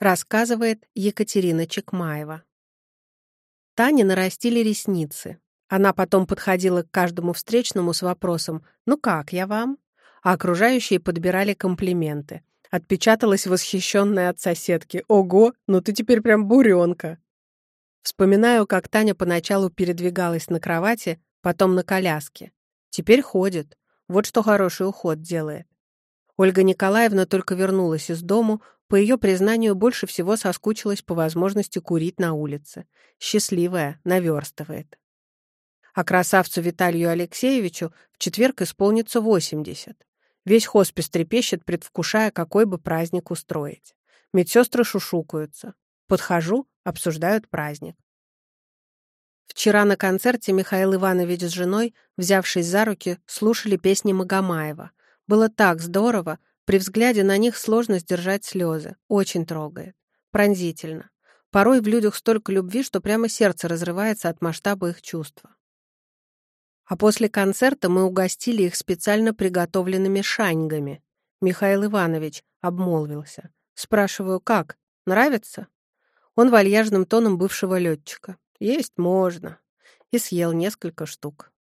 Рассказывает Екатерина Чекмаева. Тане нарастили ресницы. Она потом подходила к каждому встречному с вопросом «Ну как, я вам?», а окружающие подбирали комплименты. Отпечаталась восхищенная от соседки «Ого, ну ты теперь прям буренка!». Вспоминаю, как Таня поначалу передвигалась на кровати, потом на коляске. Теперь ходит. Вот что хороший уход делает. Ольга Николаевна только вернулась из дому, по ее признанию, больше всего соскучилась по возможности курить на улице. Счастливая, наверстывает. А красавцу Виталию Алексеевичу в четверг исполнится 80. Весь хоспис трепещет, предвкушая, какой бы праздник устроить. Медсестры шушукаются. Подхожу, обсуждают праздник. Вчера на концерте Михаил Иванович с женой, взявшись за руки, слушали песни Магомаева. Было так здорово, при взгляде на них сложно сдержать слезы. Очень трогает. Пронзительно. Порой в людях столько любви, что прямо сердце разрывается от масштаба их чувства. А после концерта мы угостили их специально приготовленными шаньгами. Михаил Иванович обмолвился. Спрашиваю, как? Нравится? Он вальяжным тоном бывшего летчика. Есть можно. И съел несколько штук.